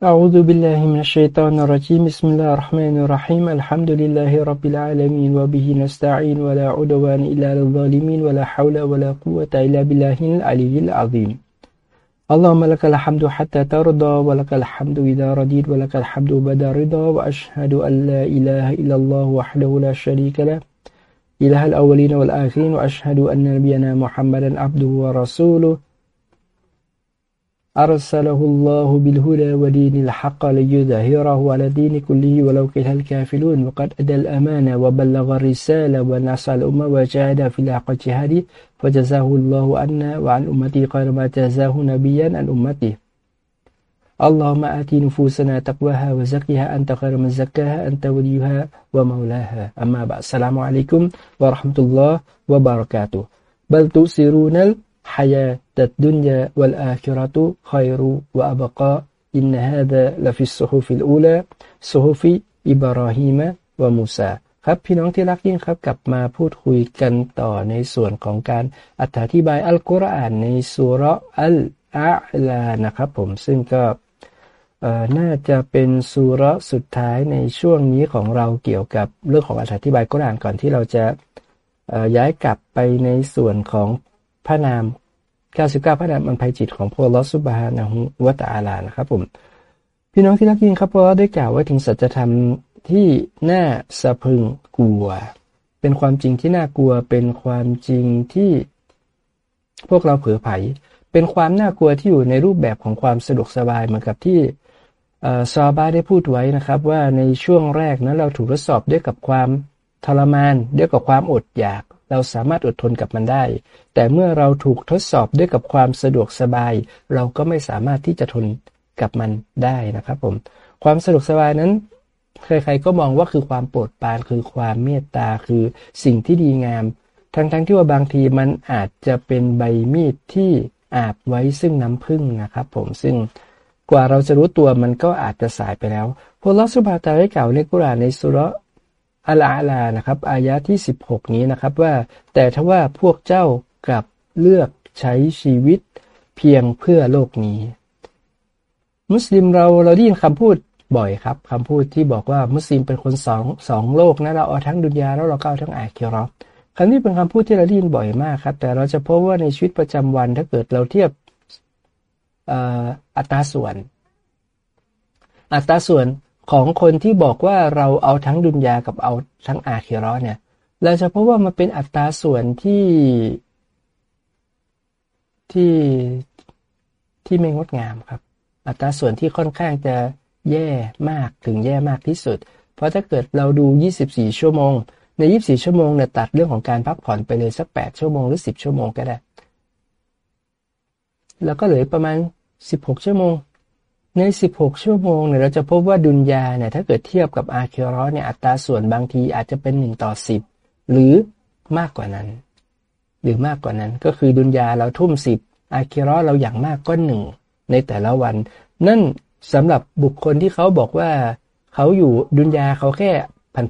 A'udzu billahi minasy syaithanir rajim. Bismillahirrahmanirrahim. Alhamdulillahi rabbil alamin wa bihi nasta'in wa la udwana illa 'alal zalimin wa la haula wa la quwwata illa billahil aliyyil 'adzim. Allahumma lakal hamdu hatta tarda wa lakal hamdu idza radid wa lakal hamdu bada rida wa ashhadu an la ilaha illallah wahdahu la syarika lah. Ilahal awwalin wal akhirin wa ashhadu anna nabiyana Muhammadan 'abduhu wa rasuluhu. أرسله الله بالهدى ودين الحق ليظهره على الدين كله ولو كره الكافرون. وقد أدى الأمانة وبلغ الرسالة ونصر الأمة وجاهد في الحق جهاده فجزاه الله عنا وعن أمته خير ما جزاه نبيا عن أمته اللهم آت نفوسنا تقواها وزكها. أنت خير من زكاها أنت وليها ومولاها. أما بعد السلام عليكم ورحمة الله وبركاته. بل تؤثرون الحياة الدنيا والآخرة خير وأبقى إن هذا لفي الصحف الأولى صحف إبراهيم وموسى ครับพี่น้องที่รักยิ่งครับกลับมาพูดคุยกันต่อในส่วนของการอธิบายอัลกุรอานในสุรอัลอาลานะครับผมซึ่งก็น่าจะเป็นสุรสุดท้ายในช่วงนี้ของเราเกี่ยวกับเรื่องของอธิบายกุรอานก่อนที่เราจะย้ายกลับไปในส่วนของพระนาม 99พระนามอันไพจิตของพระลอสุบานะฮุวะตอาลานะครับผม พี่น้องที่รักยิ่งครับพระได้กล่าวไว้ถึงสัจธรรมที่น่าสะพึงกลัว เป็นความจริงที่น่ากลัว เป็นความจริงที่พวกเราเผลอไผเป็นความน่ากลัวที่อยู่ในรูปแบบของความสะดวกสบายเหมือนกับที่ซาบาได้พูดไว้นะครับ ว่าในช่วงแรกนั้นเราถูกทดสอบด้วยกับความ ทรมานด้วยกับความอดอยาก เราสามารถอดทนกับมันได้ แต่เมื่อเราถูกทดสอบด้วยกับความสะดวกสบาย เราก็ไม่สามารถที่จะทนกับมันได้นะครับผม ความสะดวกสบายนั้น ใครๆก็มองว่าคือความโปรดปรานคือความเมตตาคือสิ่งที่ดีงาม ทั้งๆทที่ว่าบางทีมันอาจจะเป็นใบมีดที่อาบไว้ซึ่งน้ำผึ้งนะครับผมซึ่งกว่าเราจะรู้ตัวมันก็อาจจะสายไปแล้วพระลอสุบาตาได้กล่าวในกุรานในสุร อัลอาลานะครับอายะที่ 16 นี้นะครับว่า แต่ถ้าว่าพวกเจ้ากลับเลือกใช้ชีวิตเพียงเพื่อโลกนี้ มุสลิมเราเราได้ยินคำพูดบ่อยครับคำพูดที่บอกว่ามุสลิมเป็นคนสองสองโลกนะเราเอาทั้งดุนยาแล้วเราก็เอาทั้งอาคิรอคำนี้เป็นคำพูดที่เราได้ยินบ่อยมากครับ แต่เราจะพบว่าในชีวิตประจำวันถ้าเกิดเราเทียบอัตราส่วน อัตราส่วน ของคนที่บอกว่าเราเอาทั้งดุนยากับเอาทั้งอาคิรอเนี่ย เราจะพบว่ามันเป็นอัตราส่วนที่ที่ที่ไม่งดงามครับ อัตราส่วนที่ค่อนข้างจะแย่มากถึงแย่มากที่สุด เพราะถ้าเกิดเราดู 24 ชั่วโมง ใน 24 ชั่วโมงเนี่ยตัดเรื่องของการพักผ่อนไปเลยสัก 8 ชั่วโมงหรือ 10 ชั่วโมงก็ได้ แล้วก็เหลือประมาณ 16 ชั่วโมง ใน 16 ชั่วโมงเนี่ยเราจะพบว่าดุนยาเนี่ยถ้าเกิดเทียบกับอาเคิรเนี่ยอัตราส่วนบางทีอาจจะเป็น 1 ต่อ 10 หรือมากกว่านั้น หรือมากกว่านั้นก็คือดุนยาเราทุ่ม 10 อาเคิรเราอย่างมากก็หนึ่งในแต่ละวัน นั่นสำหรับบุคคลที่เขาบอกว่าเขาอยู่ดุนยาเขาแค่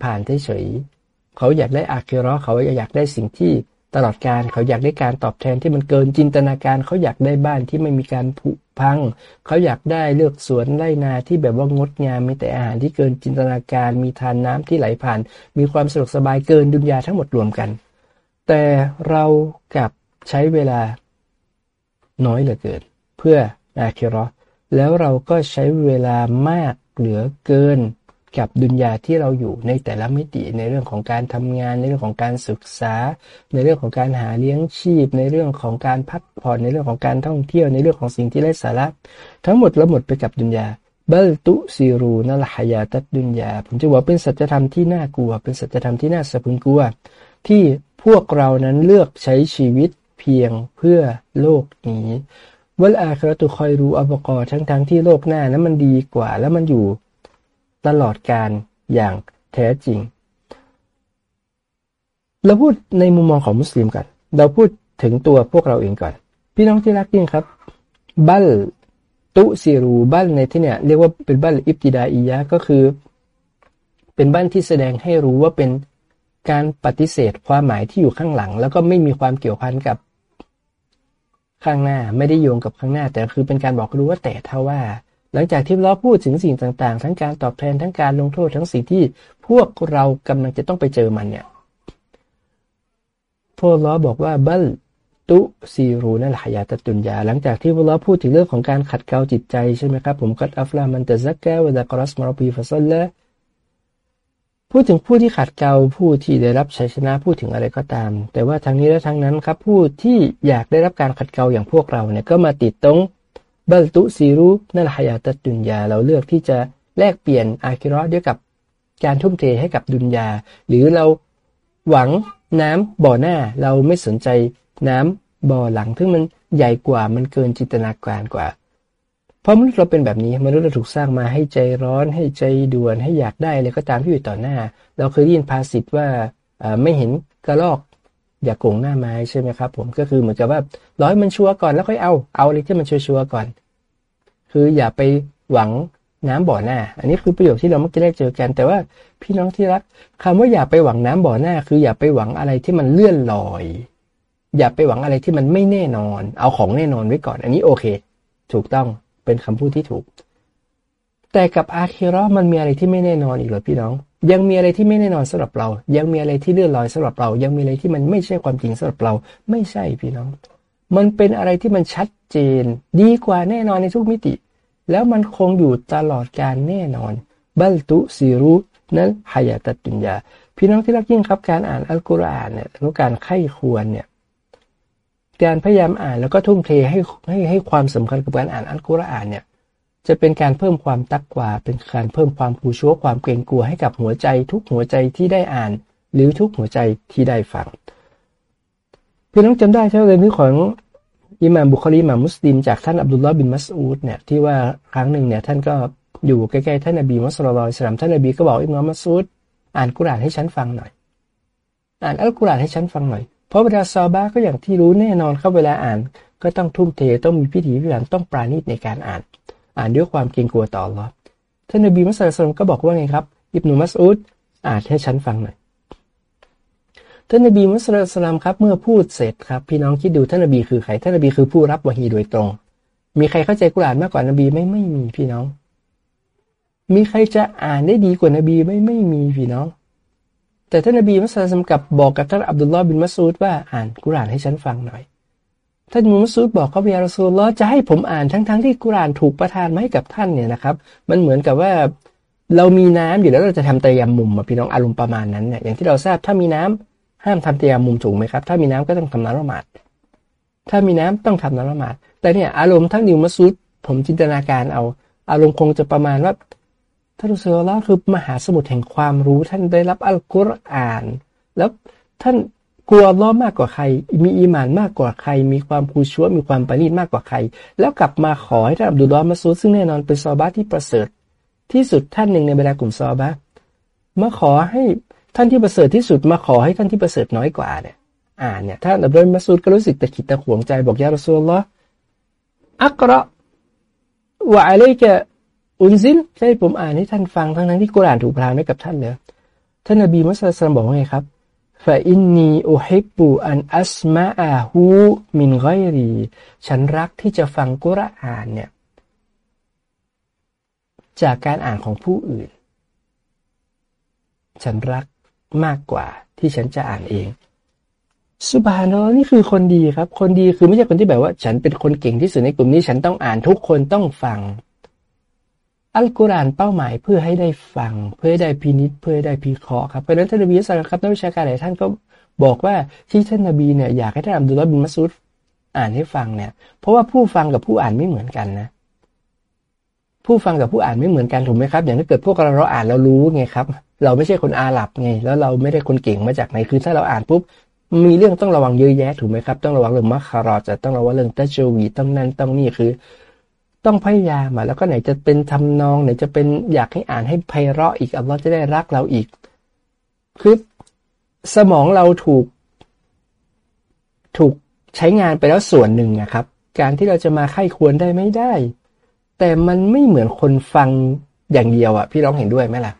ผ่านๆเฉยๆเขาอยากได้อาเคิรเขาอยากได้สิ่งที่ ตลอดการเขาอยากได้การตอบแทนที่มันเกินจินตนาการเขาอยากได้บ้านที่ไม่มีการผุพัง เขาอยากได้เลือกสวนไร่นาที่แบบว่างดงามมีแต่อาหารที่เกินจินตนาการมีทานน้ำที่ไหลผ่าน มีความสะดวกสบายเกินดุนยาทั้งหมดรวมกัน แต่เรากับใช้เวลาน้อยเหลือเกิน เพื่ออาคิรอแล้วเราก็ใช้เวลามากเหลือเกิน กับดุนยาที่เราอยู่ในแต่ละมิติในเรื่องของการทำงาน ในเรื่องของการศึกษา ในเรื่องของการหาเลี้ยงชีพ ในเรื่องของการพักผ่อนในเรื่องของการท่องเที่ยวในเรื่องของสิ่งที่ไร้สาระทั้งหมดละหมดไปกับดุนยาเบลตุซีรูนัลฮายาตัดดุนยาผมจะบอกเป็นสัจธรรมที่น่ากลัว เป็นสัจธรรมที่น่าสะพึงกลัว ที่พวกเรานั้นเลือกใช้ชีวิตเพียงเพื่อโลกนี้วัลอาคราตุคอยรู้อับกอทั้งทั้งที่โลกหน้านั้นมันดีกว่า แล้วมันอยู่ ตลอดการอย่างแท้จริง เราพูดในมุมมองของมุสลิมกัน เราพูดถึงตัวพวกเราเองก่อน พี่น้องที่รักยิ่งครับ บัลตุซีรูบัลในที่เนี้ยเรียกว่าเป็นบัลอิบติดาอียะก็คือ เป็นบัลที่แสดงให้รู้ว่าเป็นการปฏิเสธความหมายที่อยู่ข้างหลัง แล้วก็ไม่มีความเกี่ยวพันกับข้างหน้า ไม่ได้โยงกับข้างหน้า แต่คือเป็นการบอกรู้ว่าแต่ถ้าว่า หลังจากที่เราพูดถึงสิ่งต่างๆ ทั้งการตอบแทนทั้งการลงโทษทั้งสิ่งที่พวกเรากำลังจะต้องไปเจอมันเนี่ยพวกเราบอกว่าบัลตุซีรูนั่นหายาตตุนยา หลังจากที่พวกเราพูดถึงเรื่องของการขัดเกลาจิตใจใช่ไหมครับผมกัดอัฟลามันตะซักแกวะดะกรัสมารบีฟัซลละพูดถึงผู้ที่ขัดเกลาผู้ที่ได้รับชัยชนะพูดถึงอะไรก็ตาม แต่ว่าทางนี้และทางนั้นครับผู้ที่อยากได้รับการขัดเกลาอย่างพวกเราเนี่ยก็มาติดตรง บัลตุซีรูนั่นหายาตตุนยาเราเลือกที่จะแลกเปลี่ยนอาคิรอด้วยกับการทุ่มเทให้กับดุนยา หรือเราหวังน้ำบ่อหน้าเราไม่สนใจน้ำบ่อหลังซึ่งมันใหญ่กว่ามันเกินจินตนาการกว่า เพราะมนุษย์เราเป็นแบบนี้มนุษย์เราถูกสร้างมาให้ใจร้อน ให้ใจด่วนให้อยากได้เลยก็ตามที่อยู่ต่อหน้า เราเคยได้ยินภาษิตว่าไม่เห็นกระลอก อย่าโกงหน้าไม้ใช่ไหมครับ ผมก็คือเหมือนกับว่าร้อยมันชัวร์ก่อนแล้วค่อยเอาเอาอะไรที่มันชัวร์ก่อน คืออย่าไปหวังน้ำบ่อหน้า อันนี้คือประโยคที่เรามักจะได้เจอกัน แต่ว่าพี่น้องที่รักคำว่าอย่าไปหวังน้ำบ่อหน้า คืออย่าไปหวังอะไรที่มันเลื่อนลอย อย่าไปหวังอะไรที่มันไม่แน่นอน เอาของแน่นอนไว้ก่อน อันนี้โอเค ถูกต้องเป็นคำพูดที่ถูก แต่กับอาคิรอมันมีอะไรที่ไม่แน่นอนอีกเหรอพี่น้อง ยังมีอะไรที่ไม่แน่นอนสำหรับเรา ยังมีอะไรที่เลื่อนลอยสำหรับเรา ยังมีอะไรที่มันไม่ใช่ความจริงสำหรับเรา ไม่ใช่พี่น้อง มันเป็นอะไรที่มันชัดเจน ดีกว่าแน่นอนในทุกมิติ แล้วมันคงอยู่ตลอดการแน่นอน บัลตุซีรุนั้นหายาตตุนยาพี่น้องที่รักยิ่งครับการอ่านอัลกุรอานเนี่ยแล้วการไข้ควรเนี่ยการพยายามอ่านแล้วก็ทุ่มเทให้ให้ให้ความสำคัญกับการอ่านอัลกุรอานเนี่ย จะเป็นการเพิ่มความตักกว่า เป็นการเพิ่มความผูชัวความเกรงกลัวให้กับหัวใจ ทุกหัวใจที่ได้อ่าน หรือทุกหัวใจที่ได้ฟังพี่น้องจำได้ใช่ไหมเรื่องของอิหม่ามบุคลีมามุสลิมจากท่านอับดุลลอฮ์บินมัสอูดเนี่ยที่ว่าครั้งหนึ่งเนี่ยท่านก็อยู่ใกล้ๆท่านนบีมุสลิมสลามท่านนบีก็บอกอิหม่ามมัสอูดอ่านกุรานให้ฉันฟังหน่อย อ่านอัลกุรานให้ฉันฟังหน่อยเพราะเวลาซอบาก็อย่างที่รู้แน่นอนครับเวลาอ่าน ก็ต้องทุ่มเทต้องมีพิธีพิถันต้องปราณีตในการอ่าน อ่านด้วยความเกรงกลัวต่อลอท่านนบีมุสลิมก็บอกว่าไงครับ อิบนุมัสอูดอ่านให้ฉันฟังหน่อยท่านนบีมุสลิมครับเมื่อพูดเสร็จครับพี่น้องคิดดูท่านนบีคือใครท่านนบีคือผู้รับวะฮีโดยตรง มีใครเข้าใจกุรานมากกว่านบีไม่ไม่มีพี่น้อง มีใครจะอ่านได้ดีกว่านบีไม่ไม่มีพี่น้อง แต่ท่านนบีมุสลิมกับบอกกับท่านอับดุลลอฮ์บินมัสูดว่าอ่านกุรานให้ฉันฟังหน่อย ท่านมุสูดบอกเขาพยารสูลลอจะให้ผมอ่านทั้งๆทที่กุรานถูกประทานมาให้กับท่านเนี่ยนะครับ มันเหมือนกับว่าเรามีน้ำอยู่แล้วเราจะทำเตยยมุมพี่น้องอารมณ์ประมาณนั้นเนี่ยอย่างที่เราทราบถ้ามีน้ำห้ามทำเตียมมุมถูกไหมครับ ถ้ามีน้ำก็ต้องทำน้ำละหมาดถ้ามีน้ำต้องทำน้ำละหมาดแต่เนี่ยอารมณ์ทั้งนิวมัสุดผมจินตนาการเอา อารมณ์คงจะประมาณว่าท่านรุสลลคือมหาสมุทรแห่งความรู้ท่านได้รับอัลกุรอาน แล้วท่าน กลัวล้อมากกว่าใคร มีอีมานมากกว่าใคร มีความคูชัวมีความประณีตมากกว่าใคร แล้วกลับมาขอให้ท่านอับดุลลอฮ์มาซูดซึ่งแน่นอนเป็นซอบาที่ประเสริฐ ที่สุดท่านหนึ่งในบรรดากลุ่มซอบามาขอให้ท่านที่ประเสริฐที่สุดมาขอให้ท่านที่ประเสริฐน้อยกว่าเนี่ย อ่านเนี่ยท่านอับดุลมาสูดก็รู้สึกตะขิดตะขวงใจบอกยารอสูลลอฮ์อักระวะอะไรจะอุนซินใช่ผมอ่านให้ท่านฟังทั้งนั้นที่กุรานถูกพรางให้กับท่านเลยท่านนบีมุสลิมบอกว่าไงครับ ฟาอินนีอุฮิบูอันอัสมาอาฮูมินไกรีฉันรักที่จะฟังกุรอานเนี่ยจากการอ่านของผู้อื่น ฉันรักมากกว่าที่ฉันจะอ่านเองสุบานอนี่คือคนดีครับ คนดีคือไม่ใช่คนที่แบบว่า ฉันเป็นคนเก่งที่สุดในกลุ่มนี้ ฉันต้องอ่านทุกคนต้องฟัง อัลกุรอานเป้าหมายเพื่อให้ได้ฟัง เพื่อให้ได้พินิษเพื่อให้ได้พิเคราะห์ครับเพราะนั้นท่านนบีสัลครับนักวิชาการหลายท่านก็บอกว่าที่ท่านนบีเนี่ยอยากให้ท่านอับดุลลอฮ์บินมัสูดอ่านให้ฟังเนี่ยเพราะว่าผู้ฟังกับผู้อ่านไม่เหมือนกันนะ ผู้ฟังกับผู้อ่านไม่เหมือนกันถูกไหมครับ อย่างถ้าเกิดพวกเราเราอ่านเรารู้ไงครับ เราไม่ใช่คนอาหรับไง แล้วเราไม่ได้คนเก่งมาจากไหนคือถ้าเราอ่านปุ๊บมีเรื่องต้องระวังเยอะแยะถูกไหมครับ ต้องระวังเรื่องมัคคารอจะต้องระวังเรื่องตัจวีต้องนั่นต้องนี่คือ ต้องพยายามแล้วก็ไหนจะเป็นทำนองไหนจะเป็นอยากให้อ่านให้ไพเราะอีกอัลลอฮ์จะได้รักเราอีก คือสมองเราถูก ถูกใช้งานไปแล้วส่วนหนึ่งนะครับ การที่เราจะมาไข้ควรได้ไม่ได้ แต่มันไม่เหมือนคนฟังอย่างเดียวอะพี่ร้องเห็นด้วยไหมล่ะ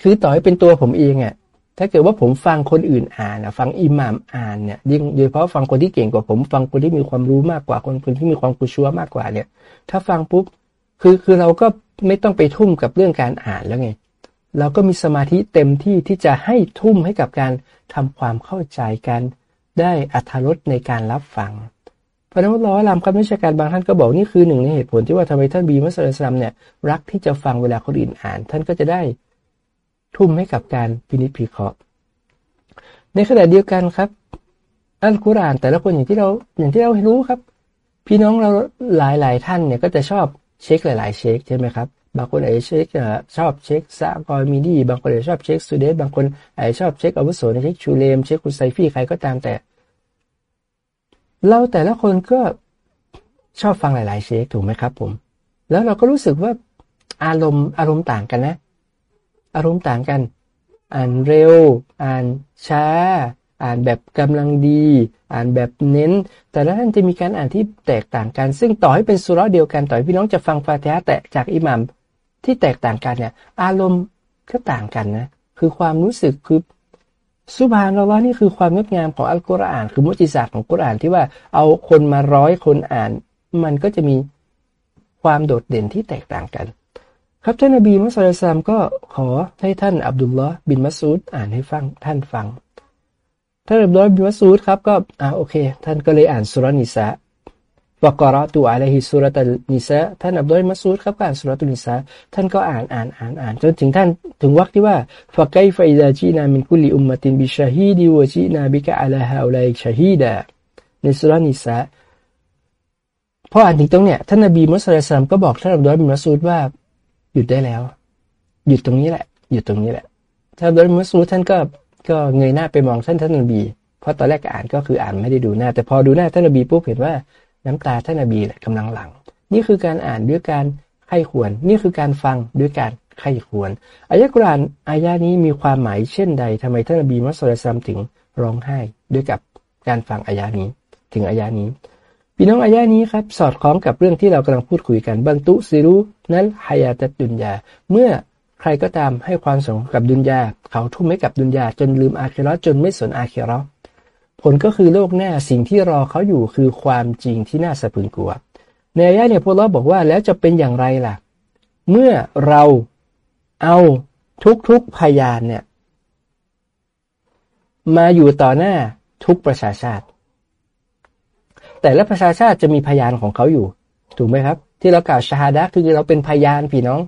คือต่อให้เป็นตัวผมเองอะ ถ้าเกิดว่าผมฟังคนอื่นอ่านนะฟังอิหม่ามอ่านเนี่ยยิ่งโดยเฉพาะฟังคนที่เก่งกว่าผม ฟังคนที่มีความรู้มากกว่าคนคนที่มีความกุชัวมากกว่าเนี่ย ถ้าฟังปุ๊บคือคือเราก็ไม่ต้องไปทุ่มกับเรื่องการอ่านแล้วไง เราก็มีสมาธิเต็มที่ที่จะให้ทุ่มให้กับการทำความเข้าใจกันได้อัธรสในการรับฟังพระนักลอลามคำวิชาการบางท่านก็บอกนี่คือหนึ่งในเหตุผลที่ว่าทำไมท่านบีมัสลิมเนี่ยรักที่จะฟังเวลาคนอื่นอ่าน ท่านก็จะได้ ทุ่มให้กับการพินิจพิเคราะห์ ในขณะเดียวกันครับ อัลกุรอานแต่ละคนอย่างที่เราอย่างที่เรารู้ครับ พี่น้องเราหลายๆ ท่านเนี่ยก็จะชอบเช็คหลาย ๆ เช็คใช่ไหมครับบางคนอาจจะเช็คชอบเช็คซากรมีดีบางคนอาจจะชอบเช็คสตูเดตบางคนอาจจะชอบเช็คอาวุโสเช็คชูเลมเช็คคุณไซฟี่ใครก็ตามแต่ เราแต่ละคนก็ชอบฟังหลาย ๆ เช็คถูกไหมครับผม แล้วเราก็รู้สึกว่าอารมณ์อารมณ์ต่างกันนะ อารมณ์ต่างกัน อ่านเร็ว อ่านช้า อ่านแบบกำลังดี อ่านแบบเน้น แต่ละท่านจะมีการอ่านที่แตกต่างกัน ซึ่งต่อให้เป็นสุราเดียวกันต่อให้พี่น้องจะฟังฟาติฮะแต่จากอิหมัมที่แตกต่างกันเนี่ย อารมณ์ก็ต่างกันนะคือความรู้สึกคือสุบานเราว่านี่คือความงดงามของอัลกุรอาน คือมุจิศาสตร์ของกุรอานที่ว่าเอาคนมาร้อยคนอ่าน มันก็จะมีความโดดเด่นที่แตกต่างกัน ครับท่านนบีมุสลิมก็ขอให้ท่านอับดุลลอฮ์บินมัสูดอ่านให้ฟังท่านฟังท่านอับดุลลอฮ์บินมัสูดครับก็อ่าโอเค ท่านก็เลยอ่านสุรนิสาวกรอตุอะลัยฮิสุรตัลนิสะท่านอับดุลมัสูดครับก็อ่านสุรตุนิสะท่านก็อ่านอ่านอ่านอ่านจนถึงท่านถึงวรรคที่ว่าฟะไกฟะอิดาจีนามินคุลิอุมมะตินบิชาฮีดีวะจีนาบิกะอะลาฮาอุลัยชาฮีดะในสุรนิสะพออ่านถึงตรงเนี้ยท่านนบีมุสลิมก็บอกท่านอับดุลบินมัสูดว่า หยุดได้แล้ว หยุดตรงนี้แหละ หยุดตรงนี้แหละท่านอับดุลบินมัสูท่านก็ก็เงยหน้าไปมองท่านท่านนบีเพราะตอนแรกอ่านก็คืออ่านไม่ได้ดูหน้า แต่พอดูหน้าท่านนบีปุ๊บเห็นว่าน้ำตาท่านนบีแหละกำลังหลัง นี่คือการอ่านด้วยการไข้ควร นี่คือการฟังด้วยการไข้ควรอายะกรานอายะนี้มีความหมายเช่นใดทำไมท่านนบีมุสลิมถึงร้องไห้ด้วยกับการฟังอายะนี้ ถึงอายะนี้ พี่น้องอายะนี้ครับ สอดคล้องกับเรื่องที่เรากำลังพูดคุยกันบันตุซิรุนั้นฮายาตดุนยา เมื่อใครก็ตามให้ความสนกับดุนยา เขาทุ่มให้กับดุนยา จนลืมอาคิรอจนไม่สนอาคิรอผลก็คือโลกหน้าสิ่งที่รอเขาอยู่คือความจริงที่น่าสะพึงกลัว ในอายะเนี่ยพวกเราบอกว่าแล้วจะเป็นอย่างไรล่ะ เมื่อเราเอาทุกๆพยานเนี่ย มาอยู่ต่อหน้าทุกประชาชาติ แต่ละประชาชาติจะมีพยานของเขาอยู่ ถูกไหมครับ ที่เรากล่าวชาดะคือเราเป็นพยานพี่น้อง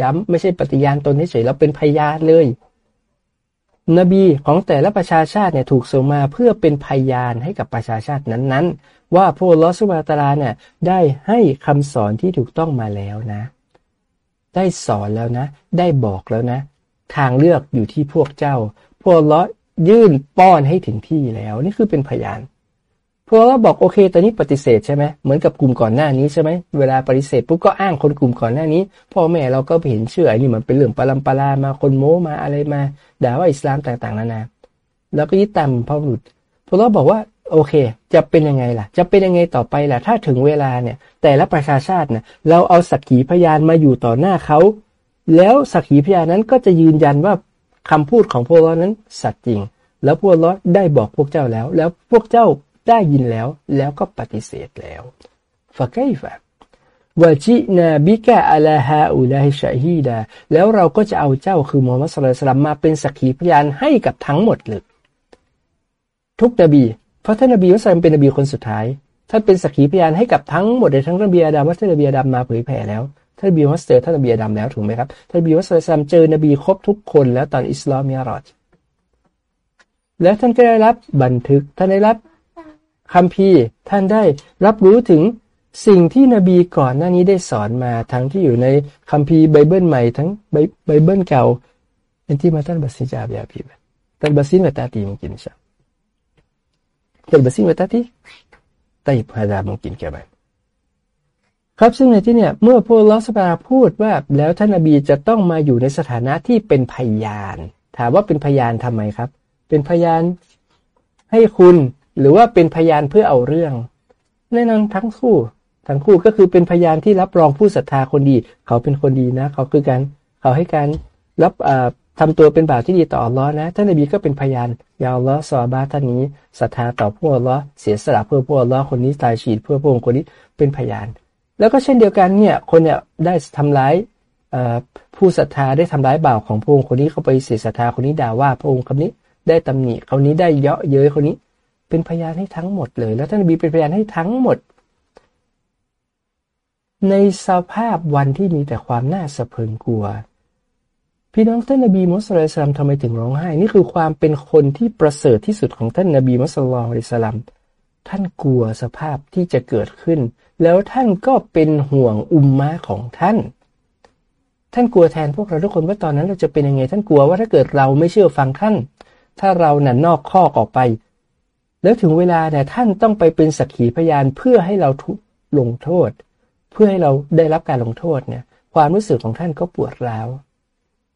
ย้ำไม่ใช่ปฏิญาณตนเฉยเราเป็นพยานเลย นบีของแต่ละประชาชาติเนี่ยถูกส่งมาเพื่อเป็นพยานให้กับประชาชาตินั้นๆ ว่าพระลอสุบาตาลาเนี่ยได้ให้คำสอนที่ถูกต้องมาแล้วนะ ได้สอนแล้วนะ ได้บอกแล้วนะ ทางเลือกอยู่ที่พวกเจ้า พวกลอยื่นป้อนให้ถึงที่แล้ว นี่คือเป็นพยาน พวกเราบอกโอเคตอนนี้ปฏิเสธใช่ไหมเหมือนกับกลุ่มก่อนหน้านี้ใช่ไหมเวลาปฏิเสธปุ๊บก็อ้างคนกลุ่มก่อนหน้านี้พ่อแม่เราก็เห็นเชื่ออันนี้มันเป็นเรื่องปลัมปลามาคนโม้มาอะไรมาด่าว่าอิสลามต่างๆนานาแล้วก็ยึดตามพ่อบุตรพวกเราบอกว่าโอเค จะเป็นยังไงล่ะ จะเป็นยังไงต่อไปล่ะ ถ้าถึงเวลาเนี่ย แต่ละประชาชาติเนี่ยเราเอาสักขีพยานมาอยู่ต่อหน้าเขา แล้วสักขีพยานนั้นก็จะยืนยันว่าคำพูดของพวกเรานั้นสัตย์จริง แล้วพวกเราได้บอกพวกเจ้าแล้ว แล้วพวกเจ้า ได้ยินแล้ว แล้วก็ปฏิเสธแล้วฟะไกฟะวะจินาบิกะอัลาฮาอุลาฮิชาฮีดา แล้วเราก็จะเอาเจ้าคือมูฮัมมัดสุลตัลมาเป็นสักขีพยานให้กับทั้งหมดเลยทุกนบี เพราะท่านนบีมุฮัมมัดเป็นนบีคนสุดท้าย ท่านเป็นสักขีพยานให้กับทั้งหมดเลยทั้งนบีอาดัมว่าท่านนบีอาดัมมาเผยแผ่แล้วท่านนบีมุฮัมมัดเจอท่านนบีอาดัมแล้วถูกไหมครับท่านนบีมุฮัมมัดเจอนบีครบทุกคนแล้วตอนอิสลามมีรอดแล้วท่านก็ได้รับบันทึกท่านได้รับ คัมภีร์ท่านได้รับรู้ถึงสิ่งที่นบีก่อนหน้านี้ได้สอนมาทั้งที่อยู่ในคัมภีร์ไบเบิลใหม่ทั้งไบเบิลเก่าเป็นที่มาท่านบัสิจาบยาพีท่านบัสินวัตติมกินใช่ท่านบัสินวัตติไตพาดามกินแก่ไปครับซึ่งในที่เนี่ยเมื่อพวกลอสปาพูดว่าแล้วท่านนบีจะต้องมาอยู่ในสถานะที่เป็นพยาน ถามว่าเป็นพยานทำไมครับ เป็นพยานให้คุณ หรือว่าเป็นพยานเพื่อเอาเรื่องแน่นอนทั้งคู่ ทั้งคู่ก็คือเป็นพยานที่รับรองผู้ศรัทธาคนดี เขาเป็นคนดีนะ เขาคือการเขาให้การรับทำตัวเป็นบ่าวที่ดีต่ออัลลอฮ์นะท่านนบีก็เป็นพยานยาวล้อซอบาท่านนี้ศรัทธาต่อพวกอัลลอฮ์เสียสละเพื่อพวกอัลลอฮ์คนนี้ตายฉีดเพื่อพวกคนนี้เป็นพยาน แล้วก็เช่นเดียวกันเนี่ยคนเนี่ยได้ทำร้ายผู้ศรัทธาได้ทำร้ายบ่าวของพระองค์คนนี้เขาไปเสียศรัทธาคนนี้ด่าว่าพระองค์คนนี้ได้ตำหนิคนนี้ได้เยาะเย้ยคนนี้ เป็นพยานให้ทั้งหมดเลย แล้วท่านนบีเป็นพยานให้ทั้งหมด ในสภาพวันที่มีแต่ความน่าสะเพริงกลัว พี่น้องท่านนบีมุสลิมทำไมถึงร้องไห้ นี่คือความเป็นคนที่ประเสริฐที่สุดของท่านนบีมุสลิมท่านกลัวสภาพที่จะเกิดขึ้น แล้วท่านก็เป็นห่วงอุมมะของท่าน ท่านกลัวแทนพวกเราทุกคนว่าตอนนั้นเราจะเป็นยังไง ท่านกลัวว่าถ้าเกิดเราไม่เชื่อฟังท่าน ถ้าเราน่ะนอกข้อออกไป แล้วถึงเวลาเนี่ยท่านต้องไปเป็นสักขีพยานเพื่อให้เราทุลงโทษ เพื่อให้เราได้รับการลงโทษเนี่ย ความรู้สึกของท่านก็ปวดร้าว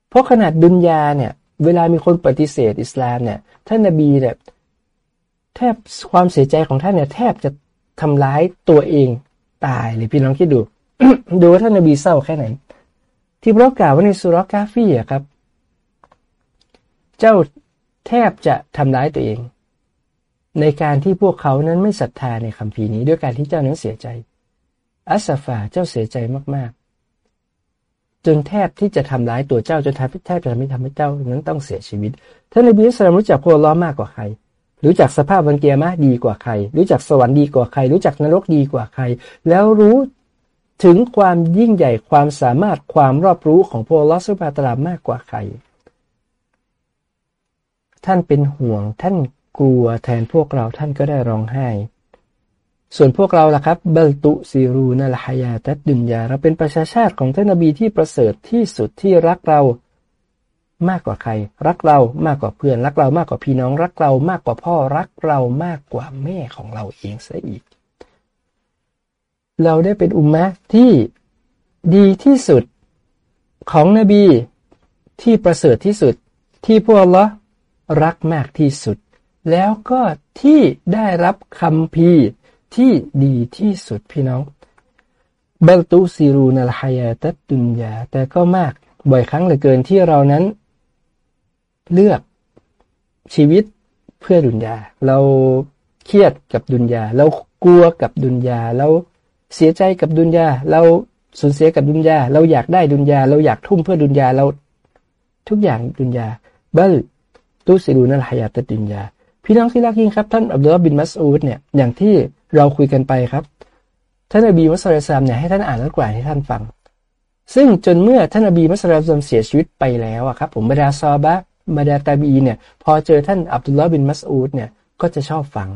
เพราะขนาดดุนยาเนี่ย เวลามีคนปฏิเสธอิสลามเนี่ย ท่านนบีเนี่ยแทบความเสียใจของท่านเนี่ย แทบจะทำร้ายตัวเองตายเลยพี่น้องคิดดู ดูว่าท่านนบีเศร้าแค่ไหน ที่พระกล่าวว่าในสุรกาฟีอะครับ เจ้าแทบจะทำร้ายตัวเอง ในการที่พวกเขานั้นไม่ศรัทธาในคำพีนี้ด้วยการที่เจ้านั้นเสียใจ อัสฟาเจ้าเสียใจมาก ๆ จนแทบที่จะทำร้ายตัวเจ้าจนแทบแทบจะทำให้ทำให้เจ้านั้นต้องเสียชีวิตท่านนบีสลามรู้จักพวกล้อมากกว่าใคร รู้จักสภาพวันเกียร์มะดีกว่าใคร รู้จักสวรรค์ดีกว่าใคร รู้จักนรกดีกว่าใคร แล้วรู้ถึงความยิ่งใหญ่ความสามารถความรอบรู้ของพระลอสุภาตรามากกว่าใคร ท่านเป็นห่วงท่าน กลัวแทนพวกเราท่านก็ได้ร้องไห้ ส่วนพวกเราล่ะครับเบลตุซีรูนัลฮายาตัดดุนยาเราเป็นประชาชาติของท่านนบีที่ประเสริฐที่สุดที่รักเรามากกว่าใคร รักเรามากกว่าเพื่อน รักเรามากกว่าพี่น้องรักเรามากกว่าพ่อรักเรามากกว่าแม่ของเราเองซะอีก เราได้เป็นอุมมะที่ดีที่สุดของนบีที่ประเสริฐที่สุดที่พวกเรารักมากที่สุด แล้วก็ที่ได้รับคำพีที่ดีที่สุดพี่น้องเบลตูซีรูนัลฮายาตัดดุนยาแต่ก็มากบ่อยครั้งเหลือเกินที่เรานั้น เลือกชีวิตเพื่อดุนยา เราเครียดกับดุนยา เรากลัวกับดุนยา เราเสียใจกับดุนยา เราสูญเสียกับดุนยา เราอยากได้ดุนยา เราอยากทุ่มเพื่อดุนยา เราทุกอย่างดุนยาเบลตุสิรูนัลฮายาตดุนยา พี่น้องที่รักยิ่งครับท่านอับดุลลาบินมัสอูดเนี่ยอย่างที่เราคุยกันไปครับท่านอบีมัสลิมเนี่ยให้ท่านอ่านอัลกุรอานให้ท่านฟัง ซึ่งจนเมื่อท่านอบีมัสลิมเสียชีวิตไปแล้วอะครับผมบรรดาซอบะบรรดาตาบีเนี่ยพอเจอท่านอับดุลลาห์บินมัสอูดเนี่ยก็จะชอบฟัง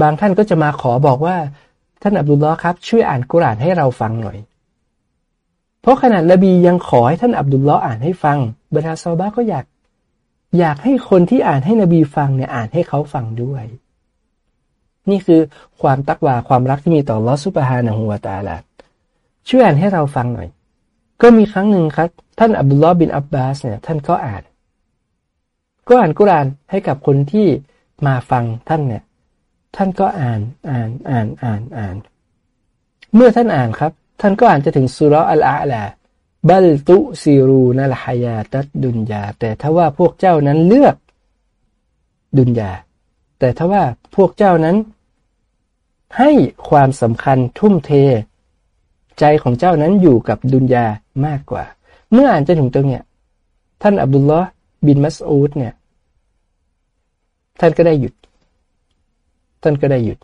บางท่านก็จะมาขอบอกว่าท่านอับดุลลอฮ์ครับช่วยอ่านกุรานให้เราฟังหน่อย เพราะขนาดนบียังขอให้ท่านอับดุลลอฮ์อ่านให้ฟังบรรดาซาบะก็อยาก อยากให้คนที่อ่านให้นบีฟังเนี่ยอ่านให้เขาฟังด้วย นี่คือความตักวาความรักที่มีต่อลอสุบฮานะฮูวาตาละช่วยอ่านให้เราฟังหน่อย ก็มีครั้งหนึ่งครับ ท่านอับดุลลอฮ์บินอับบาสเนี่ยท่านก็อ่าน ก็อ่านกุรานให้กับคนที่มาฟังท่านเนี่ย ท่านก็อ่านอ่านอ่านอ่านอ่าน เมื่อท่านอ่านครับ ท่านก็อ่านจะถึงสุรอัลอาลา บัลตุซีรูนัลฮายาตัดดุนยา แต่ถ้าว่าพวกเจ้านั้นเลือกดุนยา แต่ถ้าว่าพวกเจ้านั้น ให้ความสำคัญทุ่มเท ใจของเจ้านั้นอยู่กับดุนยามากกว่า เมื่ออ่านจนถึงตรงเนี้ยท่านอับดุลลอฮ์บินมัสอูดเนี่ย ท่านก็ได้หยุด ท่านก็ได้หยุด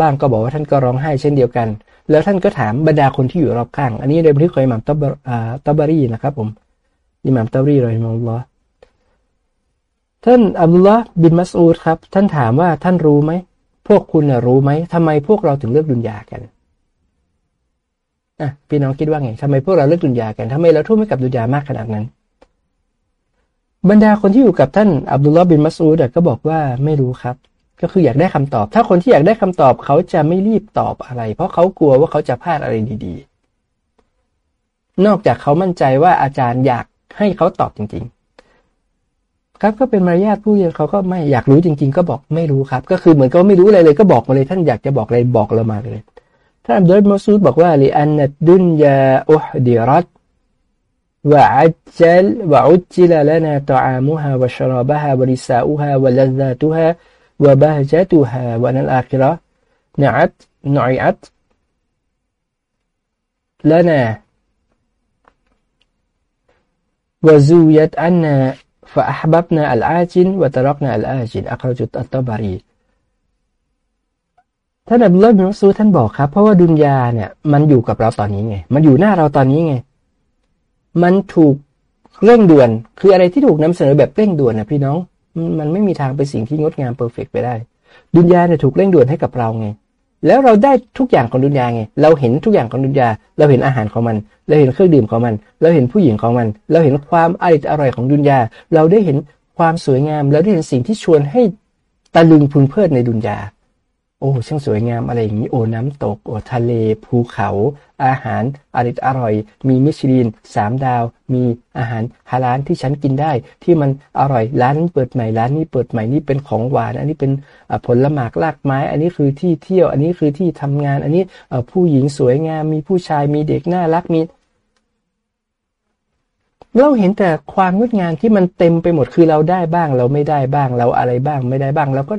บ้างก็บอกว่าท่านก็ร้องไห้เช่นเดียวกัน แล้วท่านก็ถามบรรดาคนที่อยู่รอบข้าง อันนี้ในบันทึกของอิหม่ามตับบารีนะครับผมอิหม่ามตับรีรอยมองลอท่านอับดุลลอฮ์บินมัสอูดครับ ท่านถามว่าท่านรู้ไหมพวกคุณรู้ไหมทำไมพวกเราถึงเลือกดุนยากันอะพี่น้องคิดว่าไงทำไมพวกเราเลือกดุนยากันทำไมเราทุ่มให้กับดุนยามากขนาดนั้น บรรดาคนที่อยู่กับท่านอับดุลลอฮ์บินมัสูดก็บอกว่าไม่รู้ครับ ก็คืออยากได้คำตอบ ถ้าคนที่อยากได้คำตอบเขาจะไม่รีบตอบอะไร เพราะเขากลัวว่าเขาจะพลาดอะไรดีๆ นอกจากเขามั่นใจว่าอาจารย์อยากให้เขาตอบจริง ๆ ครับก็เป็นมารยาทผู้เรียนเขาก็ไม่อยากรู้จริง ๆ ก็บอกไม่รู้ครับ ก็คือเหมือนก็ไม่รู้อะไรเลยก็บอกมาเลย ท่านอยากจะบอกอะไรบอกเรามาเลยท่านอับดุลมาซูดบอกว่าลิอันนัดดุนยาอุฮดิรัตวะอัจจลวะอุจจิลลนาตอามุฮาวะชราบฮาวะริซาอุฮาวะลัซาตุฮา วะบาจะตูฮาวันัลอาคิระนะอัตนอยอัตละนาوزويت عنا فأحببنا العاجل وتركنا الآجل أخرجه الطبري ท่านอับดุลลาห์บินมัสอู๊ด่านบอกครับ เพราะว่าดุนยาเนี่ยมันอยู่กับเราตอนนี้ไง มันอยู่หน้าเราตอนนี้ไง มันถูกเร่งด่วน คืออะไรที่ถูกนำเสนอแบบเร่งด่วนนะพี่น้อง มันไม่มีทางเป็นสิ่งที่งดงาม perfect ไปได้ ดุนยาเนี่ยถูกเร่งด่วนให้กับเราไง แล้วเราได้ทุกอย่างของดุนยาไง เราเห็นทุกอย่างของดุนยา เราเห็นอาหารของมัน เราเห็นเครื่องดื่มของมัน เราเห็นผู้หญิงของมัน เราเห็นความอริอร่อยของดุนยา เราได้เห็นความสวยงาม เราได้เห็นสิ่งที่ชวนให้ตะลึงพึงเพลิดในดุนยา โอ้ช่างสวยงามอะไรอย่างนี้ โอ้น้ำตก โอ้ทะเล ภูเขา อาหารอริดอร่อย มีมิชลินสามดาว มีอาหารฮาลาลที่ฉันกินได้ ที่มันอร่อย ร้านนี้เปิดใหม่ ร้านนี้เปิดใหม่ นี่เป็นของหวาน อันนี้เป็นผลหมากลากไม้ อันนี้คือที่เที่ยว อันนี้คือที่ทำงาน อันนี้ผู้หญิงสวยงาม มีผู้ชาย มีเด็กน่ารัก มีเราเห็นแต่ความงดงามที่มันเต็มไปหมดคือเราได้บ้าง เราไม่ได้บ้างเราอะไรบ้างไม่ได้บ้างเราก็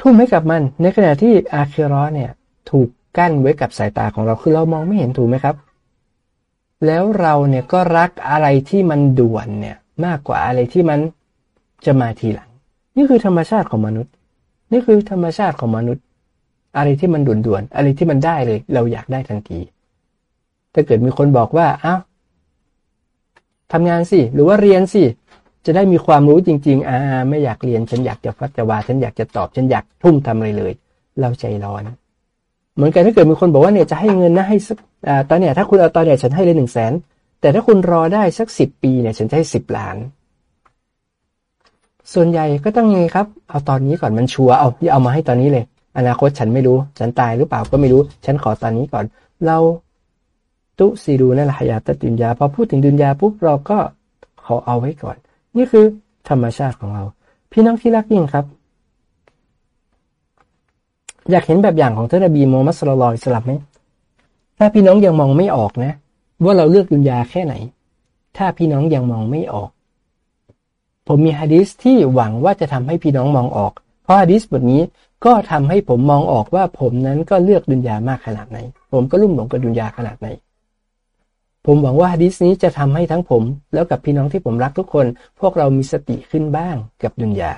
ทุ่มให้กับมัน ในขณะที่อาคิรอเนี่ยถูกกั้นไว้กับสายตาของเราคือเรามองไม่เห็นถูกไหมครับ แล้วเราเนี่ยก็รักอะไรที่มันด่วนเนี่ยมากกว่าอะไรที่มันจะมาทีหลัง นี่คือธรรมชาติของมนุษย์ นี่คือธรรมชาติของมนุษย์ อะไรที่มันด่วนๆอะไรที่มันได้เลย เราอยากได้ทันที ถ้าเกิดมีคนบอกว่าอ้าวทำงานสิหรือว่าเรียนสิ จะได้มีความรู้จริง ๆ อ่า ไม่อยากเรียน ฉันอยากจะฟัดจะวา ฉันอยากจะตอบ ฉันอยากทุ่มทำอะไรเลย เราใจร้อน เหมือนกันถ้าเกิดมีคนบอกว่าเนี่ยจะให้เงินนะให้สักอ่าตอนเนี้ยถ้าคุณเอาตอนเนี้ยฉันให้เลยหนึ่งแสน แต่ถ้าคุณรอได้สักสิบปีเนี่ย ฉันจะให้สิบล้าน ส่วนใหญ่ก็ต้องไงครับ เอาตอนนี้ก่อนมันชัวร์ เอาเอามาให้ตอนนี้เลย อนาคตฉันไม่รู้ ฉันตายหรือเปล่าก็ไม่รู้ ฉันขอตอนนี้ก่อน เราตุซีดูนั่นแหละหยาตดุนยาพอพูดถึงดุนยาปุ๊บเราก็ขอเอาไว้ก่อน นี่คือธรรมชาติของเรา พี่น้องที่รักยิ่งครับ อยากเห็นแบบอย่างของท่านอบีมูฮัมมัดสุลลัลสลับไหมถ้าพี่น้องยังมองไม่ออกนะ ว่าเราเลือกดุนยาแค่ไหน ถ้าพี่น้องยังมองไม่ออก ผมมีฮะดิษที่หวังว่าจะทำให้พี่น้องมองออก เพราะฮะดิษบทนี้ก็ทำให้ผมมองออกว่าผมนั้นก็เลือกดุนยามากขนาดไหน ผมก็ลุ่มหลงกับดุนยาขนาดไหน ผมหวังว่าฮะดิษนี้จะทำให้ทั้งผม แล้วกับพี่น้องที่ผมรักทุกคน พวกเรามีสติขึ้นบ้างกับดุนยา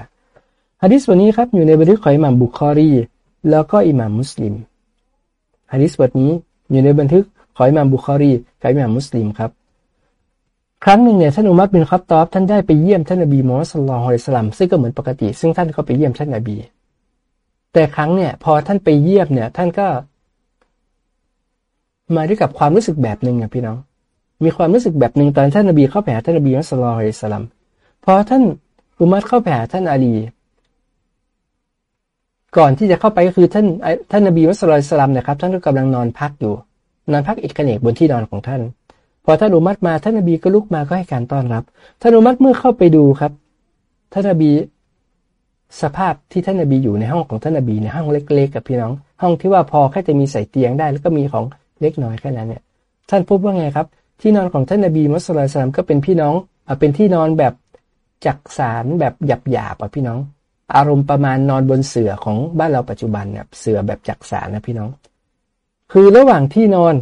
ฮะดิษวันนี้ครับอยู่ในบันทึกของอิหม่ามบุคอรี แล้วก็อิหม่ามมุสลิมฮะดิษบทนี้อยู่ในบันทึกของอิหม่ามบุคอรีกับอิหม่ามมุสลิมครับ ครั้งหนึ่งเนี่ยท่านอุมัรบินคับตอบท่านได้ไปเยี่ยมท่านนบีมูฮัมมัดสุลลัลฮุอะลัยฮิสลามซึ่งก็เหมือนปกติ ซึ่งท่านก็ไปเยี่ยมท่านนบี แต่ครั้งเนี่ยพอท่านไปเยี่ยมเนี่ยท่านก็ มาด้วยกับความรู้สึกแบบหนึ่งอะพี่น้อง มีความรู้สึกแบบหนึ่งตอนท่านนบีเข้าไปหาท่านนบีมุสลิมอิสลามพอท่านอุมัรเข้าไปหาท่านอาลี ก่อนที่จะเข้าไปก็คือท่านท่านนบีมุสลิมอิสลามนะครับ ท่านก็กำลังนอนพักอยู่ นอนพักอิดกะเนกบนที่นอนของท่าน พอท่านอุมัรมาท่านนบีก็ลุกมาก็ให้การต้อนรับ ท่านอุมัรเมื่อเข้าไปดูครับท่านนบีสภาพที่ท่านนบีอยู่ในห้องของท่านนบีในห้องเล็กๆกับพี่น้อง ห้องที่ว่าพอแค่จะมีใส่เตียงได้ แล้วก็มีของเล็กน้อยแค่นั้นเนี่ยท่านพบว่าไงครับ ที่นอนของท่านนบีมุสลิมก็เป็นพี่น้องเป็นที่นอนแบบจักสารแบบหยาบหยาบอะพี่น้อง อารมณ์ประมาณนอนบนเสื่อของบ้านเราปัจจุบันเนี่ยเสื่อแบบจักสารนะพี่น้อง คือระหว่างที่นอน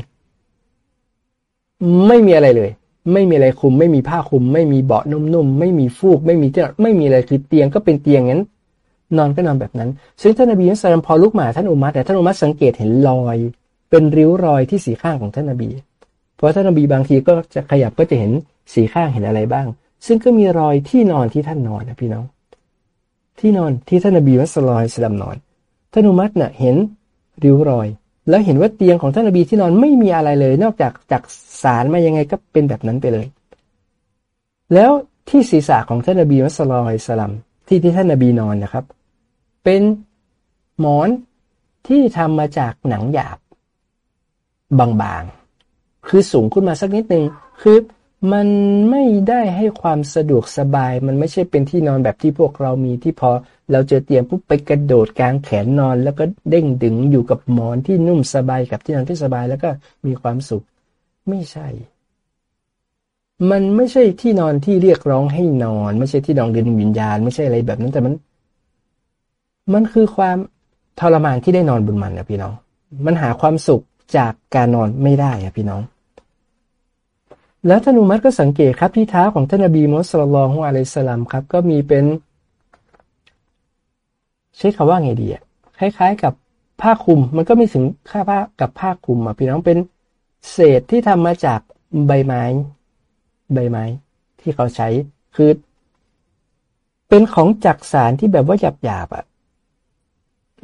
ไม่มีอะไรเลย ไม่มีอะไรคุม ไม่มีผ้าคุม ไม่มีเบาะนุ่มๆไม่มีฟูก ไม่มีเตียงไม่มีอะไรคือเตียงก็เป็นเตียงงั้น นอนก็นอนแบบนั้น ซึ่งท่านนบีมุสลิมพอลุกมาท่านอุมัตแต่ท่านอุมัตสังเกตเห็นรอย เป็นริ้วรอยที่สีข้างของท่านนบี เพราะท่านนบีบางทีก็จะขยับก็จะเห็นสีข้างเห็นอะไรบ้าง ซึ่งก็มีรอยที่นอนที่ท่านนอนนะพี่น้อง ที่นอนที่ท่านนบีมัสลอยสลัมนอนท่านุมัตเนะ่ะเห็นริ้วรอย แล้วเห็นว่าเตียงของท่านนบีที่นอนไม่มีอะไรเลย นอกจากจากสารมายังไงก็เป็นแบบนั้นไปเลย แล้วที่ศีรษะของท่านนบีมัสลอยสลัมที่ที่ท่านนบีนอนนะครับ เป็นหมอนที่ทำมาจากหนังหยาบบางๆ คือสูงขึ้นมาสักนิดหนึ่งคือมันไม่ได้ให้ความสะดวกสบาย มันไม่ใช่เป็นที่นอนแบบที่พวกเรามีที่พอ เราเจอเตียงปุ๊บไปกระโดดกลางแขนนอน แล้วก็เด้งดึงอยู่กับหมอนที่นุ่มสบายกับที่นอนที่สบายแล้วก็มีความสุข ไม่ใช่ มันไม่ใช่ที่นอนที่เรียกร้องให้นอน ไม่ใช่ที่นอนเดินวิญญาณ ไม่ใช่อะไรแบบนั้นแต่มัน มันคือความทรมานที่ได้นอนบนมันนะพี่น้อง มันหาความสุข จากการนอนไม่ได้อะพี่น้อง แล้วท่านอุมัตก็สังเกตครับที่เท้าของท่านนบีมุสลิมของอะลัยสลามครับ ก็มีเป็น ใช้คำว่าไงดีอะคล้ายๆ กับผ้าคลุมมันก็มีถึงค่าผ้ากับผ้าคลุมอะพี่น้องเป็นเศษที่ทำมาจากใบไม้ ใบไม้ ที่เขาใช้คือ เป็นของจักสารที่แบบว่าหยาบๆอะ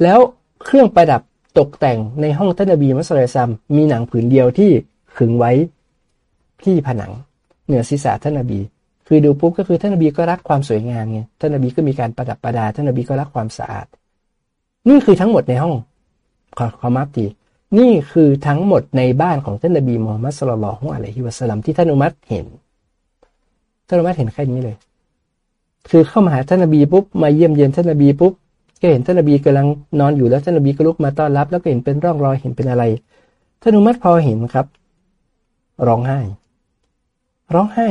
แล้วเครื่องประดับ ตกแต่งในห้องท่านนบีมัสลิซัมมีหนังผืนเดียวที่ขึงไว้ที่ผนังเหนือศีรษะท่านนบี คือดูปุ๊บก็คือท่านนบีก็รักความสวยงามไงท่านนบีก็มีการประดับประดาท่านนบีก็รักความสะอาด นี่คือทั้งหมดในห้องขอขอมาบทีนี่คือทั้งหมดในบ้านของท่านนบีมูฮัมมัดสุลลัลฮุอะลัยฮิวะสัลลัมที่ท่านอุมัตเห็นท่านอุมัตเห็นแค่นี้เลย คือเข้ามาหาท่านนบีปุ๊บมาเยี่ยมเยียนท่านนบีปุ๊บ ก็เห็นท่านนบีกำลังนอนอยู่แล้วท่านนบีก็ลุกมาต้อนรับ แล้วก็เห็นเป็นร่องรอยเห็นเป็นอะไรท่านอุมัตพอเห็นครับ ร้องไห้ ร้องไห้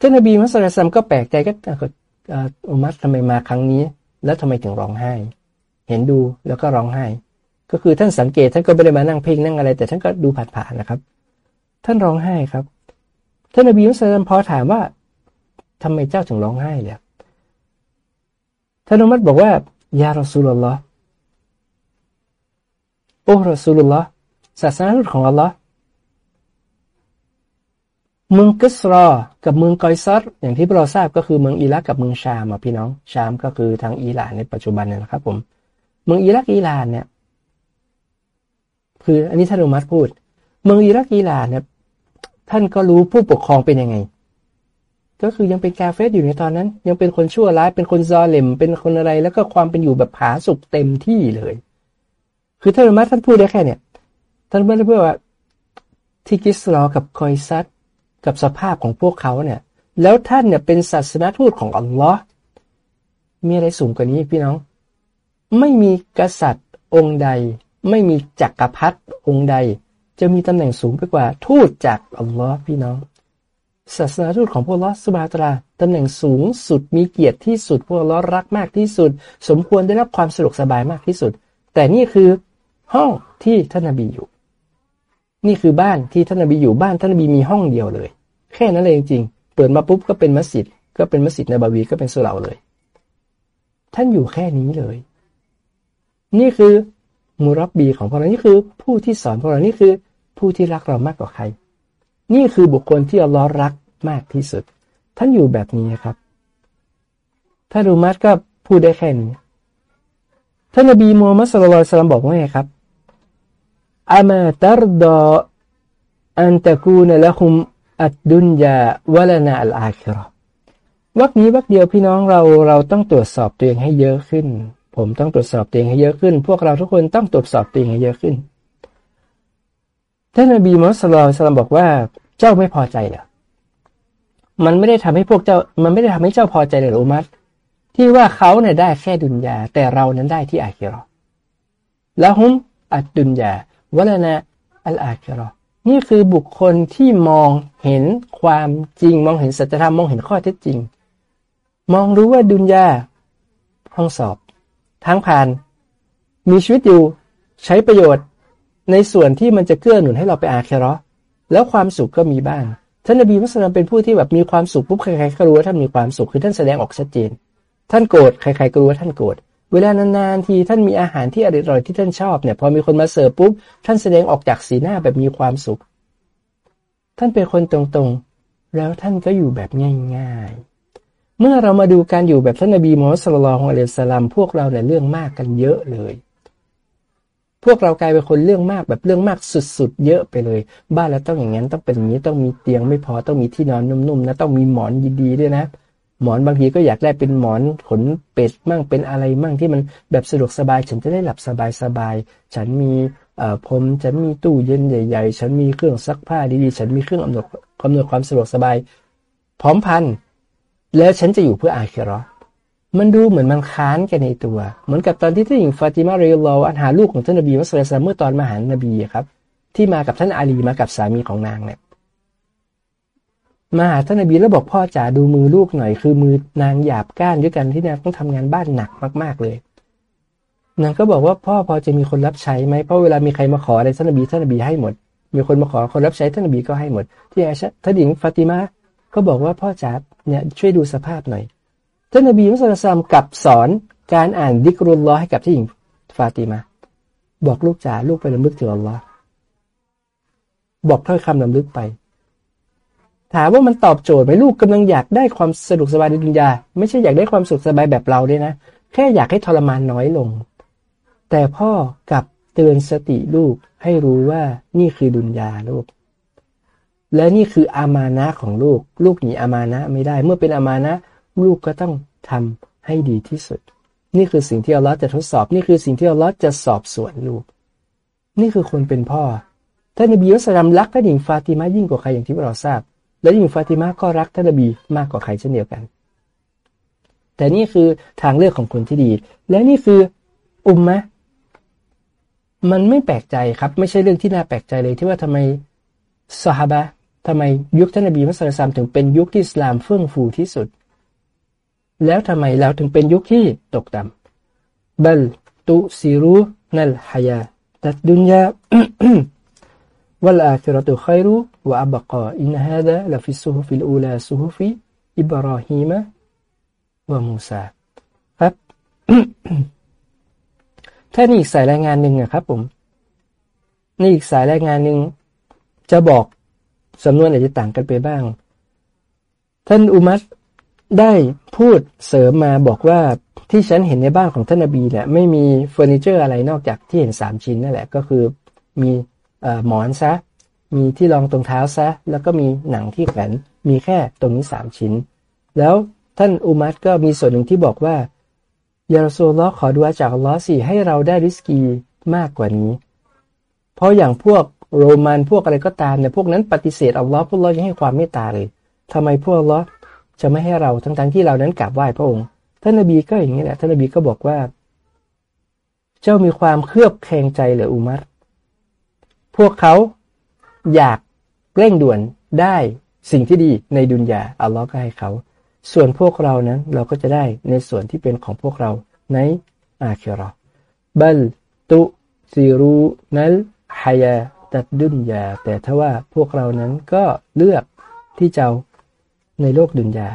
ท่านนบีมุสลิมก็แปลกใจก็อุมัตทำไมมาครั้งนี้ แล้วทำไมถึงร้องไห้ เห็นดูแล้วก็ร้องไห้ ก็คือท่านสังเกตท่านก็ไม่ได้มานั่งเพ่งนั่งอะไร แต่ท่านก็ดูผ่านๆนะครับ ท่านร้องไห้ครับท่านนบีมุสลิมพอถามว่าทำไมเจ้าถึงร้องไห้เนี่ย ท่านอุมัตบอกว่ายารอสูลุลลอฮ์โอ้รอสูลุลลอฮ์ศาสนาทูตของอัลลอฮ์เมืองกิสรอ กับเมืองกอยซัรอย่างที่เราทราบก็คือเมืองอิรักกับเมืองชามะพี่น้อง ชามก็คือทางอิหร่านในปัจจุบันนะครับผม เมืองอิรักอิหร่านเนี่ย คืออันนี้ท่านอุมัตพูด เมืองอิรักอิหร่านเนี่ยท่านก็รู้ผู้ปกครองเป็นยังไง ก็คือยังเป็นกาเฟสอยู่ในตอนนั้น ยังเป็นคนชั่วร้ายเป็นคนซอเลมเป็นคนอะไร แล้วก็ความเป็นอยู่แบบผาสุกเต็มที่เลย คือท่านมาท่านพูดได้แค่เนี่ยท่านไม่ได้พูดว่าที่กิสรอกับคอยซัดกับสภาพของพวกเขาเนี่ย แล้วท่านเนี่ยเป็นศาสนาทูตของอัลลอฮ์มีอะไรสูงกว่านี้พี่น้อง ไม่มีกษัตริย์องค์ใด ไม่มีจักรพรรดิองค์ใด จะมีตำแหน่งสูงไปกว่าทูตจากอัลลอฮ์พี่น้อง ศาสนาทูตของพวกลอสุบาตราตำแหน่งสูงสุดมีเกียรติที่สุดพวกลอรักมากที่สุด สมควรได้รับความสะดวกสบายมากที่สุด แต่นี่คือห้องที่ท่านนบีอยู่ นี่คือบ้านที่ท่านนบีอยู่บ้านท่านนบีมีห้องเดียวเลย แค่นั้นเลยจริงๆเปิดมาปุ๊บก็เป็นมัสยิดก็เป็นมัสยิดในบาวีก็เป็นสุเหร่าเลย ท่านอยู่แค่นี้เลย นี่คือมูรับบีของพวกเรานี่คือผู้ที่สอนพวกเรานี่คือผู้ที่รักเรามากกว่าใคร นี่คือบุคคลที่อัลลอฮ์รักมากที่สุด ท่านอยู่แบบนี้ครับถ้าดูมัดก็พูดได้แค่นี้ท่านนบีมูฮัมมัดสุลลัลสลัมบอกว่าไงครับอามาตรดออันตะกูนละคุมอัดดุนยาวลนาอัลอาคิรอวักนี้วักเดียวพี่น้องเราเราต้องตรวจสอบตัวเองให้เยอะขึ้น ผมต้องตรวจสอบตัวเองให้เยอะขึ้น พวกเราทุกคนต้องตรวจสอบตัวเองให้เยอะขึ้น ท่านนบีมุสลิมสลามบอกว่าเจ้าไม่พอใจเหรอมันไม่ได้ทำให้พวกเจ้า มันไม่ได้ทำให้เจ้าพอใจเลยหรือมัดที่ว่าเขาเนี่ยได้แค่ดุนยา แต่เรานั้นได้ที่อาคิรอแล้วฮุมอัดดุนยาวะลนะอัลอาคิรอนี่คือบุคคลที่มองเห็นความจริง มองเห็นสัจธรรมมองเห็นข้อเท็จจริง มองรู้ว่าดุนยาห้องสอบ ทั้งผ่าน มีชีวิตอยู่ ใช้ประโยชน์ ในส่วนที่มันจะเกื้อหนุนให้เราไปอาเคราะห์แล้วความสุขก็มีบ้าง ท่านนบีมุสลิมเป็นผู้ที่แบบมีความสุขปุ๊บใครๆก็รู้ว่าท่านมีความสุขคือท่านแสดงออกชัดเจน ท่านโกรธใครๆก็รู้ว่าท่านโกรธเวลานานๆทีท่านมีอาหารที่อร่อยที่ท่านชอบเนี่ยพอมีคนมาเสิร์ฟปุ๊บท่านแสดงออกจากสีหน้าแบบมีความสุข ท่านเป็นคนตรงๆ แล้วท่านก็อยู่แบบง่ายๆ เมื่อเรามาดูการอยู่แบบท่านนบีมูฮัมมัดสุลลัลของอัลลอฮฺสลามพวกเราเนี่ยเรื่องมากกันเยอะเลย พวกเรากลายเป็นคนเรื่องมากแบบเรื่องมากสุดๆ เยอะไปเลย บ้านแล้วต้องอย่างนั้นต้องเป็นอย่างนี้ต้องมีเตียงไม่พอต้องมีที่นอนนุ่มๆนะต้องมีหมอนดีๆด้วยนะ หมอนบางทีก็อยากได้เป็นหมอนขนเป็ดมั่งเป็นอะไรมั่งที่มันแบบสะดวกสบาย ฉันจะได้หลับสบายๆฉันมีเอ่อผมฉันมีตู้เย็นใหญ่ ๆ ฉันมีเครื่องซักผ้าดีๆ ฉันมีเครื่องอำนวยอำนวยความสะดวกสบาย พร้อมพันแล้วฉันจะอยู่เพื่ออาคิรอ มันดูเหมือนมันค้านกันในตัว เหมือนกับตอนที่ท่านหญิงฟาติมาเรลลอันหาลูกของท่านนบีมุสลิมเมื่อตอนมาหานบีครับที่มากับท่านอาลีมากับสามีของนางเนี่ยมาหาท่านนบีแล้วบอกพ่อจ๋าดูมือลูกหน่อย คือมือนางหยาบก้านด้วยกันที่นางต้องทำงานบ้านหนักมากๆเลยนางก็บอกว่าพ่อพอจะมีคนรับใช้ไหมเพราะเวลามีใครมาขออะไรท่านนบีท่านนบีให้หมด มีคนมาขอคนรับใช้ท่านนบีก็ให้หมด ที่อาชะท่านหญิงฟาติมาก็บอกว่าพ่อจ๋าเนี่ยช่วยดูสภาพหน่อย ท่านนบีมุสลิมกับสอนการอ่านดิกรุลลอให้กับที่หญิงฟาติมา บอกลูกจ๋าลูกไปละมึกถึงอัลลอฮ์บอกถ้อยคำลำลึกไป ถามว่ามันตอบโจทย์ไหมลูกกำลังอยากได้ความสะดวกสบายในดุนยา ไม่ใช่อยากได้ความสุขสบายแบบเราด้วยนะ แค่อยากให้ทรมานน้อยลง แต่พ่อกับเตือนสติลูกให้รู้ว่านี่คือดุนยาลูก และนี่คืออามานะของลูก ลูกหนีอามานะไม่ได้ เมื่อเป็นอามานะ ลูกก็ต้องทำให้ดีที่สุด นี่คือสิ่งที่อัลลอฮ์จะทดสอบ นี่คือสิ่งที่อัลลอฮ์จะสอบสวนลูก นี่คือคนเป็นพ่อท่านนบีมุสลิมรักท่านหญิงฟาติมายิ่งกว่าใครอย่างที่เราทราบ และหญิงฟาติมาก็รักท่านนบีมากกว่าใครเช่นเดียวกัน แต่นี่คือทางเลือกของคนที่ดี และนี่คืออุมมะมันไม่แปลกใจครับ ไม่ใช่เรื่องที่น่าแปลกใจเลยที่ว่าทำไมสฮาบะทำไมยุคท่านนบีมุสลิมถึงเป็นยุคที่อิสลามเฟื่องฟูที่สุด แล้วทำไมเราถึงเป็นยุคที่ตกต่ำบัลตุซิรูนัลฮายาตัดดุนยา والآخرة خير وأبقى إن هذا لفي الصحف الأولى صحف إبراهيم وموسى ครับถ้านี่อีกสายรายงานหนึ่งนะครับผมนี่อีกสายรายงานหนึ่งจะบอกสำนวนอาจจะต่างกันไปบ้าง ท่านอุมัต ได้พูดเสริมมาบอกว่าที่ฉันเห็นในบ้านของท่านนบีเนี่ยไม่มีเฟอร์นิเจอร์อะไรนอกจากที่เห็นสามชิ้นนั่นแหละก็คือมีหมอนซะ มีที่รองตรงเท้าซะ แล้วก็มีหนังที่แขวนมีแค่ตรงนี้สามชิ้น แล้วท่านอุมัตก็มีส่วนหนึ่งที่บอกว่ายาโซลอขอดูอาจากลอสี่ให้เราได้ริสกีมากกว่านี้ เพราะอย่างพวกโรมันพวกอะไรก็ตามเนี่ยพวกนั้นปฏิเสธอัลลอฮ์พวกเรายังให้ความเมตตาเลยทำไมพวกอัลลอฮ์ จะไม่ให้เราทั้งๆที่เรานั้นกราบไหว้พระองค์ ท่านนบีก็อย่างนี้แหละท่านนบีก็บอกว่า เจ้ามีความเครือบแคลงใจเหรืออุมัตพวกเขาอยากเร่งด่วนได้สิ่งที่ดีในดุนยาอัลลอฮ์ก็ให้เขา ส่วนพวกเรานั้นเราก็จะได้ในส่วนที่เป็นของพวกเราในอาคิรอบัลตุซีรูนัลฮายาตัดดุนยาแต่ถ้าว่าพวกเรานั้นก็เลือกที่จะ ในโลกดุนยา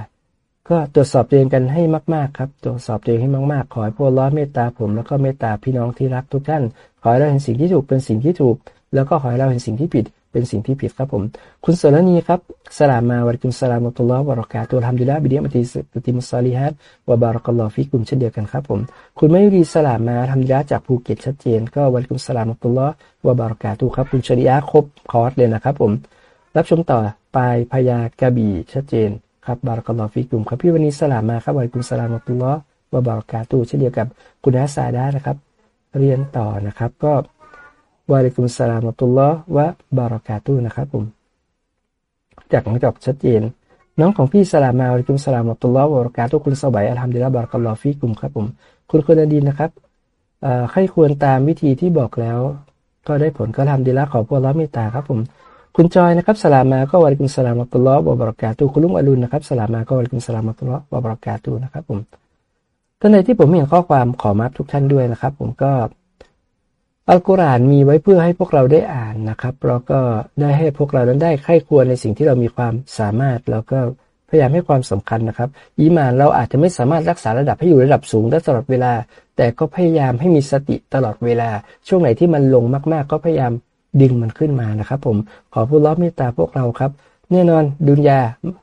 ก็ตรวจสอบตัวเองกันให้มาก ๆ ครับ ตรวจสอบตัวเองให้มาก ๆ ขอให้พวกล้อเมตตาผม แล้วก็เมตตาพี่น้องที่รักทุกท่าน ขอให้เราเห็นสิ่งที่ถูกเป็นสิ่งที่ถูก แล้วก็ขอให้เราเห็นสิ่งที่ผิดเป็นสิ่งที่ผิดครับผม คุณสรณีครับสลามมาวะกุมสลามุตุลลอฮ์วะรอกาตุลฮัมดุลิลลาบิดียมติสติมุสลิฮัดวะบารักัลลอฮ์ฟิกุมเช่นเดียวกันครับผม คุณไม่รีสลามมาทำดุลิลลาจากภูเก็ตชัดเจน ก็วะกุมสลามุตุลลอฮ์วะบารักาตุครับ คุณชริยะครบคอร์สเลยนะครับผม รับชมต่อ ปลายพยากระบี่ชัดเจนครับบารักลอฟิกุมครับพี่วันนี้สลามมาครับวะกุมสลามุตุลลอฮ์วะบารักาตุเช่นเดียวกับคุณอาซาดานะครับ เรียนต่อนะครับ ก็วาริกุมสลามอตุลลอฮ์วะบารากาตุนะครับผมจากหลังจากชัดเจน น้องของพี่สลามมาวาริกุมสลามอตุลลอฮ์วะบารากาตุคุณสบายอัลฮัมดุลิลละบารักลอฟีกุมครับผมคุณคนดีนะครับใครควรตามวิธีที่บอกแล้ว ก็ได้ผลก็ทำดีละขอพวกเราเมตตาครับผม คุณจอยนะครับสลามาก็วาริกุมสลามตุลลอฮ์วะบารากาตุคุณลุงอรุณนะครับสลามาก็วาริกุมสลามตุลลอฮ์วะบารากาตุนะครับผมท่านใดที่ผมเห็นข้อความขอมาทุกท่านด้วยนะครับ ผมก็อัลกุรอานมีไว้เพื่อให้พวกเราได้อ่านนะครับแล้วก็ได้ให้พวกเรานั้นได้ไข้ควรในสิ่งที่เรามีความสามารถแล้วก็พยายามให้ความสำคัญนะครับอีมานเราอาจจะไม่สามารถรักษาระดับให้อยู่ระดับสูงได้ตลอดเวลา แต่ก็พยายามให้มีสติตลอดเวลา ช่วงไหนที่มันลงมาก ๆ ก็พยายาม ดึงมันขึ้นมานะครับผมขอผู้รับเมตตาพวกเราครับ แน่นอนดุนยา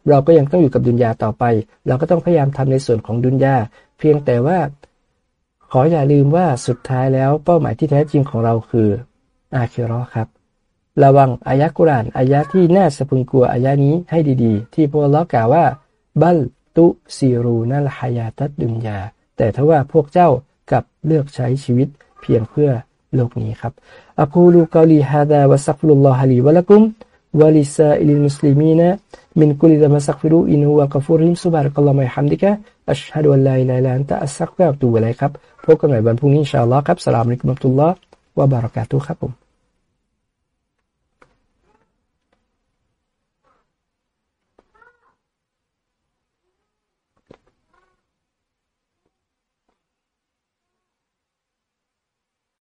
เราก็ยังต้องอยู่กับดุนยาต่อไป เราก็ต้องพยายามทำในส่วนของดุนยาเพียงแต่ว่า ขออย่าลืมว่าสุดท้ายแล้วเป้าหมายที่แท้จริงของเราคืออาคิรอครับระวังอายะกุรานอายะที่น่าสะพึงกลัวอายะนี้ให้ดีๆ ที่พวกเรากล่าวว่า บัลตุซีรูนัลฮายาตัดดุนยา แต่ถ้าว่าพวกเจ้ากับเลือกใช้ชีวิตเพียงเพื่อโลกนี้ครับ อักูลูกาลีฮาดาวะสักฟุลลอฮะลีวะลักุมวะลิซาอิลิลมุสลิมีน من كل ذنب استغفروا إنه هو الغفور الرحيم سبحانك اللهم وبحمدك أشهد أن لا إله إلا أنت أستغفرك وأتوب إليك ครับพบกันใหม่วันพรุ่งนี้อินชาอัลลอฮ์ครับสลามอะลัยกุมตุลลอฮ์วะบารักาตุครับผม